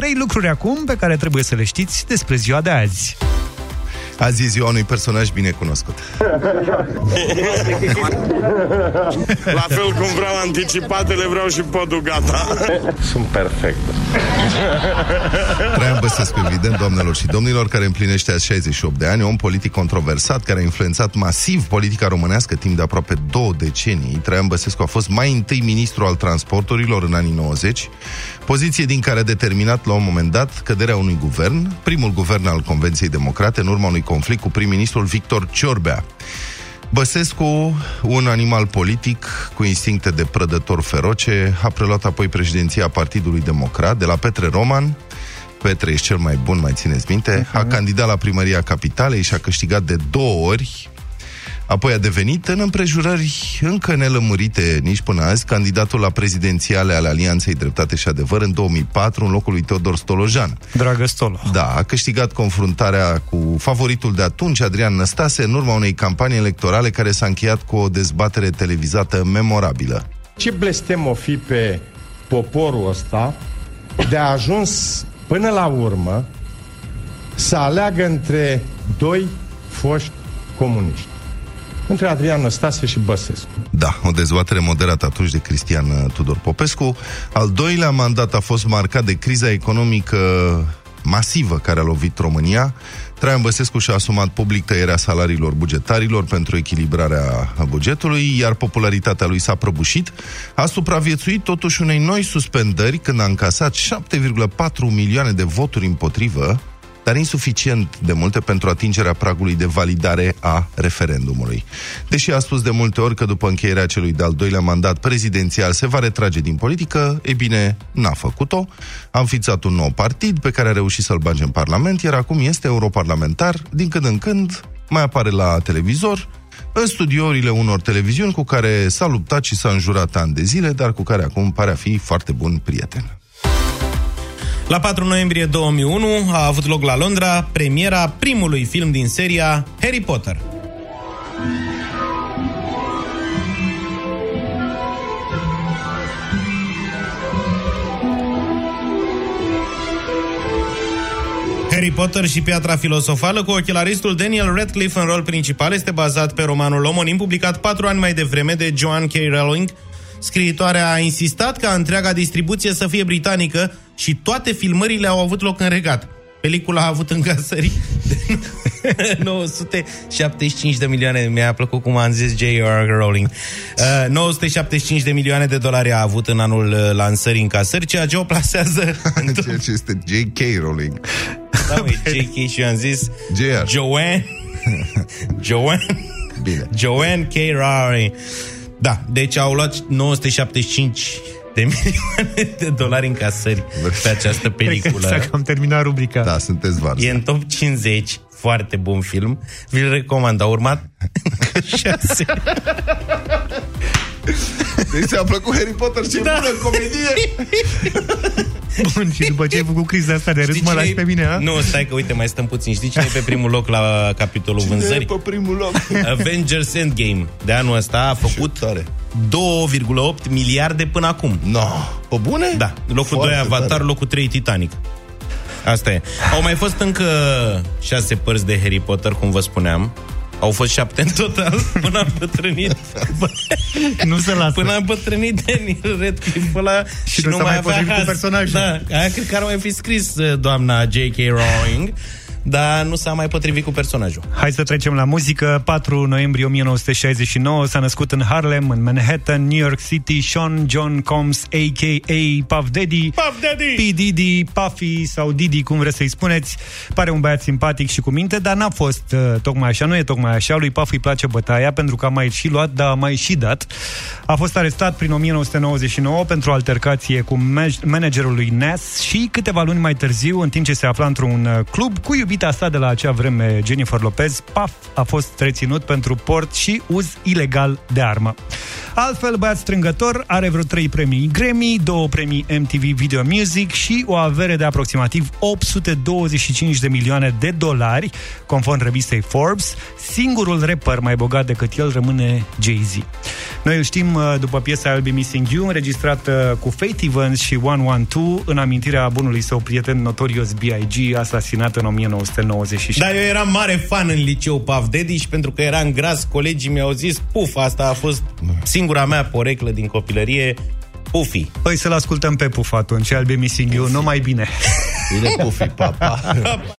Trei lucruri acum pe care trebuie să le știți despre ziua de azi. Azi e ziua unui personaj bine cunoscut. La fel cum vreau anticipatele, vreau și podul gata. Sunt perfect. Traian Băsescu, evident, doamnelor și domnilor, care împlinește azi 68 de ani, om politic controversat, care a influențat masiv politica românească timp de aproape două decenii. Traian Băsescu a fost mai întâi ministru al transporturilor în anii 90, poziție din care a determinat la un moment dat căderea unui guvern, primul guvern al Convenției Democrate, în urma unui conflict cu prim-ministrul Victor Ciorbea. Băsescu, un animal politic cu instincte de prădător feroce, a preluat apoi președinția Partidului Democrat de la Petre Roman. Petre ești cel mai bun, mai țineți minte. A candidat la primăria capitalei și a câștigat de două ori Apoi a devenit, în împrejurări încă nelămurite nici până azi, candidatul la prezidențiale ale Alianței Dreptate și Adevăr în 2004, în locul lui Teodor Stolojan. Dragă Stolo. Da, a câștigat confruntarea cu favoritul de atunci, Adrian Năstase, în urma unei campanii electorale care s-a încheiat cu o dezbatere televizată memorabilă. Ce blestem o fi pe poporul ăsta de a ajuns până la urmă să aleagă între doi foști comuniști între Adrian Năstase și Băsescu. Da, o dezbatere moderată atunci de Cristian uh, Tudor Popescu. Al doilea mandat a fost marcat de criza economică masivă care a lovit România. Traian Băsescu și-a asumat public tăierea salariilor bugetarilor pentru echilibrarea bugetului, iar popularitatea lui s-a prăbușit. A supraviețuit totuși unei noi suspendări când a încasat 7,4 milioane de voturi împotrivă, dar insuficient de multe pentru atingerea pragului de validare a referendumului. Deși a spus de multe ori că după încheierea celui de-al doilea mandat prezidențial se va retrage din politică, e bine, n-a făcut-o. A înființat un nou partid pe care a reușit să-l bage în Parlament, iar acum este europarlamentar, din când în când mai apare la televizor, în studiourile unor televiziuni cu care s-a luptat și s-a înjurat ani de zile, dar cu care acum pare a fi foarte bun prieten. La 4 noiembrie 2001 a avut loc la Londra premiera primului film din seria Harry Potter. Harry Potter și Piatra Filosofală cu ochelaristul Daniel Radcliffe în rol principal este bazat pe romanul omonim publicat patru ani mai devreme de Joan K. Rowling, Scriitoarea a insistat ca întreaga distribuție să fie britanică și toate filmările au avut loc în regat. Pelicula a avut încasări de 975 de milioane. Mi-a plăcut cum am zis J.R. Rowling. Uh, 975 de milioane de dolari a avut în anul uh, lansării încasări, ceea ce o plasează... ceea ce este J.K. Rowling. Da, măi, J.K. și eu am zis... J.R. Joanne... Joanne... Bine. Joanne K. Rowling. Da, deci au luat 975 de milioane de dolari în casări pe această peliculă. Cred că am terminat rubrica. Da, sunteți varză. E în top 50, foarte bun film. Vi-l recomand. A urmat 6. Deci ți-a plăcut Harry Potter ce da. bună comedie? Bun, și după ce ai făcut criza asta de râs, mă lași pe mine, a? Nu, stai că uite, mai stăm puțin. Știi cine e pe primul loc la capitolul Cine vânzări? e pe primul loc? Avengers Endgame de anul ăsta a făcut 2,8 miliarde până acum. No. Pe bune? Da, locul Foarte 2 Avatar, tare. locul 3 Titanic. Asta e. Au mai fost încă șase părți de Harry Potter, cum vă spuneam. Au fost șapte în total până am bătrânit. Nu se lasă. Până am bătrânit Daniel Radcliffe ăla Și nu s-a mai avea potrivit cu haz. personajul. Da, aia cred că ar mai fi scris uh, doamna J.K. Rowling, dar nu s-a mai potrivit cu personajul. Hai să trecem la muzică. 4 noiembrie 1969 s-a născut în Harlem, în Manhattan, New York City, Sean John Combs, a.k.a. Puff Daddy. Puff Daddy! P. Diddy, Puffy sau Diddy, cum vreți să-i spuneți. Pare un băiat simpatic și cu minte, dar n-a fost uh, tocmai așa, nu e tocmai așa. Lui Puffy îi place bătaia pentru că a mai și luat, dar a mai și dat. A fost arestat prin 1999 pentru o altercație cu maj- managerul lui Nas și câteva luni mai târziu, în timp ce se afla într-un uh, club cu iubire iubita sa de la acea vreme, Jennifer Lopez, Puff a fost reținut pentru port și uz ilegal de armă. Altfel, băiat strângător are vreo 3 premii Grammy, 2 premii MTV Video Music și o avere de aproximativ 825 de milioane de dolari, conform revistei Forbes. Singurul rapper mai bogat decât el rămâne Jay-Z. Noi îl știm uh, după piesa I'll Be Missing You, înregistrată cu Faith Evans și 112 în amintirea bunului său prieten Notorious B.I.G., asasinat în 1996. Dar eu eram mare fan în liceu Puff Daddy și pentru că eram gras, colegii mi-au zis, puf, asta a fost singura mea poreclă din copilărie, Pufi. Păi să-l ascultăm pe Puf atunci, I'll Be Missing You, numai bine. Bine, pufi, papa.